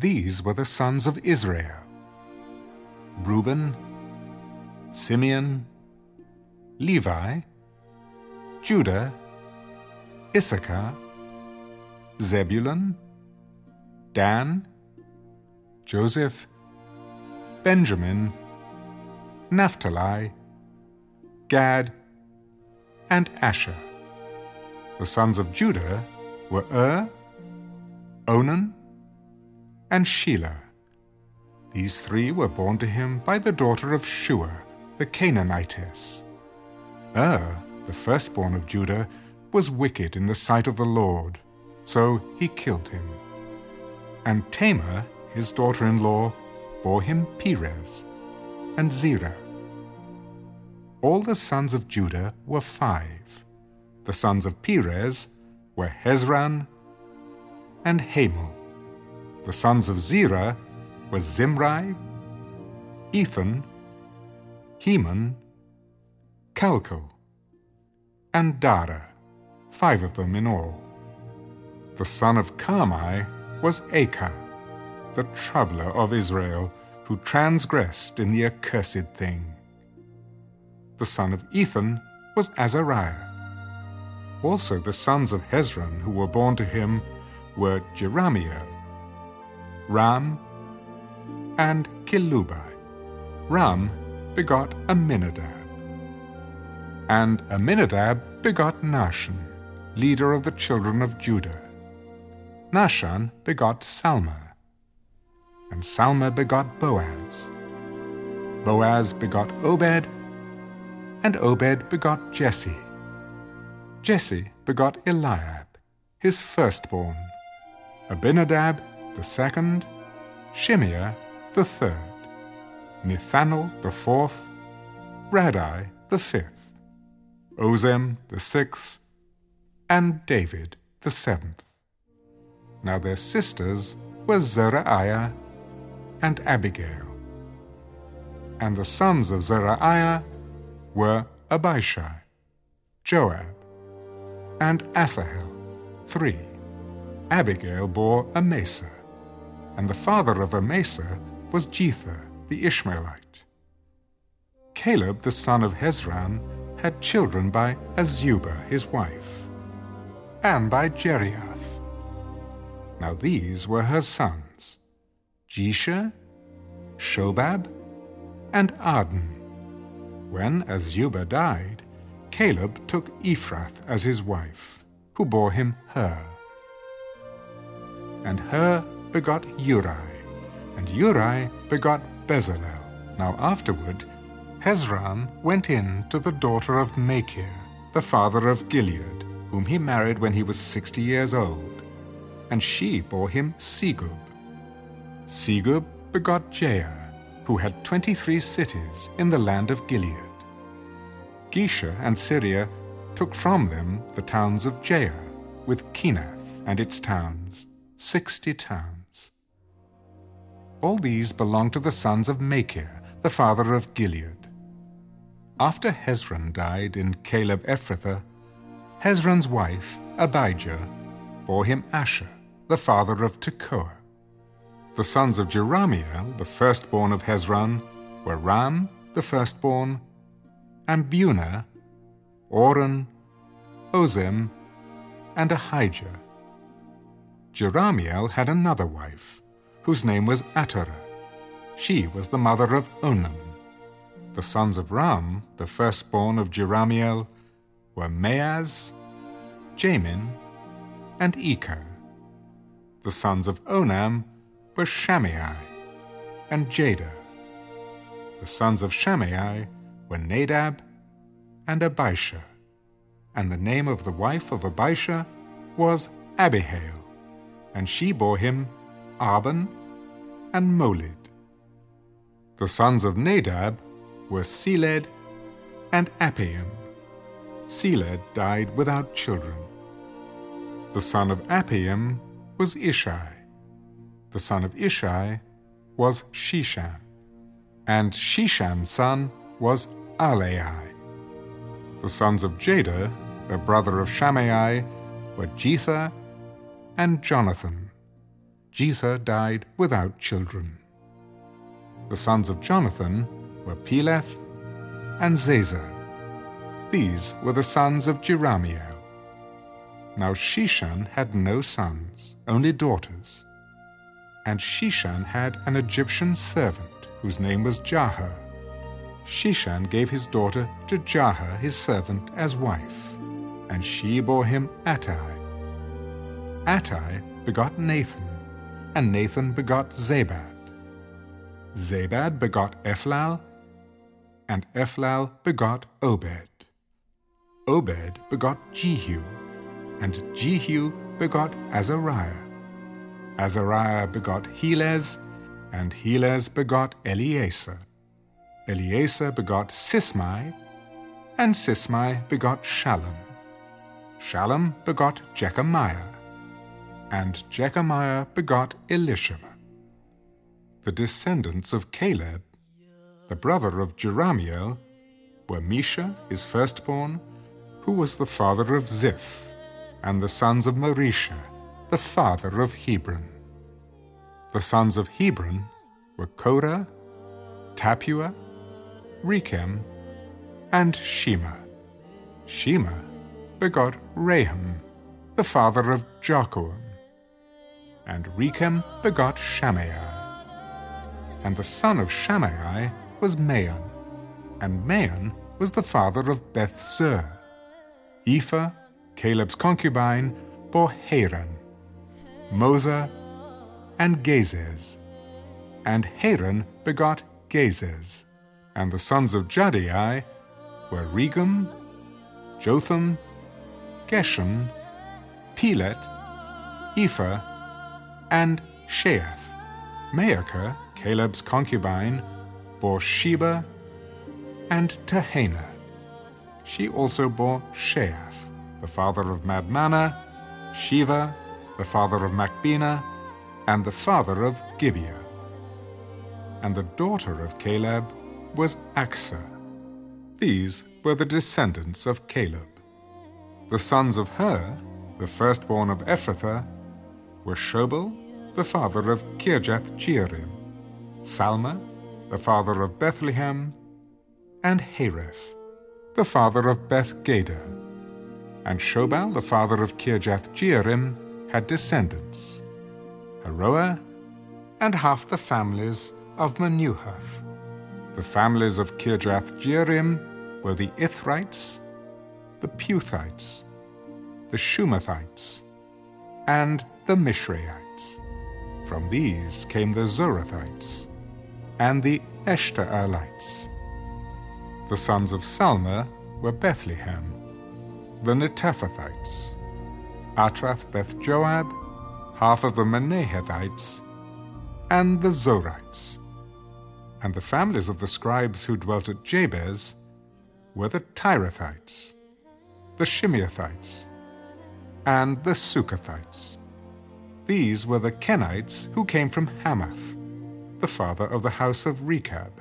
These were the sons of Israel Reuben, Simeon, Levi, Judah, Issachar, Zebulun, Dan, Joseph, Benjamin, Naphtali, Gad, and Asher. The sons of Judah were Ur, Onan, and Shelah. These three were born to him by the daughter of Shua, the Canaanitess. Er, the firstborn of Judah, was wicked in the sight of the Lord, so he killed him. And Tamar, his daughter in law, bore him Perez and Zerah. All the sons of Judah were five. The sons of Perez were Hezron and Hamul. The sons of Zerah were Zimri, Ethan, Heman, Calcol, and Dara, five of them in all. The son of Carmi was Achar, the troubler of Israel, who transgressed in the accursed thing. The son of Ethan was Azariah. Also the sons of Hezron who were born to him were Jerahmeel, Ram, and Chelubai. Ram begot Amminadab. And Amminadab begot Nahshon, leader of the children of Judah. Nahshon begot Salma, and Salma begot Boaz. Boaz begot Obed, and Obed begot Jesse. Jesse begot Eliab, his firstborn, Abinadab the second, Shimea the third, Nethanel the fourth, Raddai the fifth, Ozem the sixth, and David the seventh. Now their sisters were Zeruiah and Abigail. And the sons of Zeruiah were Abishai, Joab, and Asahel, three. Abigail bore Amasa, and the father of Amasa was Jether the Ishmaelite. Caleb the son of Hezron had children by Azubah his wife, and by Jerioth. Now these were her sons, Jesher, Shobab, and Ardon. When Azubah died, Caleb took Ephrath as his wife, who bore him Hur. And Hur begot Uri, and Uri begot Bezalel. Now afterward, Hezron went in to the daughter of Machir, the father of Gilead, whom he married when he was sixty years old, and she bore him Segub. Segub begot Jair, who had twenty-three cities in the land of Gilead. Geshur and Syria took from them the towns of Jair, with Kenath and its towns, sixty towns. All these belonged to the sons of Machir, the father of Gilead. After Hezron died in Caleb Ephrathah, Hezron's wife, Abijah, bore him Ashhur, the father of Tekoa. The sons of Jerahmeel, the firstborn of Hezron, were Ram, the firstborn, and Bunah, Oren, Ozem, and Ahijah. Jerahmeel had another wife, whose name was Atarah. She was the mother of Onam. The sons of Ram, the firstborn of Jerahmeel, were Maaz, Jamin, and Eker. The sons of Onam were Shammai and Jada. The sons of Shammai were Nadab and Abishur, and the name of the wife of Abishur was Abihail, and she bore him Ahban and Molid. The sons of Nadab were Seled and Appaim. Seled died without children. The son of Appaim was Ishi. The son of Ishi was Sheshan. And Sheshan's son was Ahlai. The sons of Jada, the brother of Shammai, were Jether and Jonathan. Jether died without children. The sons of Jonathan were Peleth and Zaza. These were the sons of Jerahmeel. Now Sheshan had no sons, only daughters. And Sheshan had an Egyptian servant whose name was Jarha. Sheshan gave his daughter to Jarha his servant as wife, and she bore him Attai. Attai begot Nathan, and Nathan begot Zabad. Zabad begot Ephlal, and Ephlal begot Obed. Obed begot Jehu, and Jehu begot Azariah. Azariah begot Helez, and Helez begot Eleasah. Eleasah begot Sismai, and Sismai begot Shallum. Shallum begot Jekamiah, and Jekamiah begot Elishama the descendants of Caleb, the brother of Jerahmeel, were Mesha, his firstborn, who was the father of Ziph, and the sons of Mareshah, the father of Hebron. The sons of Hebron were Korah, Tappuah, Rekem, and Shema. Shema begot Raham, the father of Jorkoam, and Rekem begot Shammai and the son of Shammai was Maon, and Maon was the father of Beth Zur. Ephah, Caleb's concubine, bore Haran, Moza, and Gazez. And Haran begot Gazez. And the sons of Jahdai were Regem, Jotham, Geshan, Pelet, Ephah, and Sheath. Maacah Caleb's concubine, bore Sheber and Tirhanah. She also bore Sheath, the father of Madmannah, Sheva, the father of Machbenah, and the father of Gibeah. And the daughter of Caleb was Achsah. These were the descendants of Caleb. The sons of Hur, the firstborn of Ephrathah, were Shobal, the father of Kirjath Jearim, Salma, the father of Bethlehem, and Hareph, the father of Beth. And Shobal, the father of Kirjath Jearim, had descendants, Haroeh, and half the families of Manuhoth. The families of Kirjath Jearim were the Ithrites, the Puthites, the Shumathites, and the Mishraites. From these came the Zorathites and the Eshtaolites. The sons of Salma were Bethlehem, the Netophathites, Atroth Beth Joab, half of the Manahethites, and the Zorites. And the families of the scribes who dwelt at Jabez were the Tirathites, the Shimeathites, and the Suchathites. These were the Kenites who came from Hammath the father of the house of Rechab.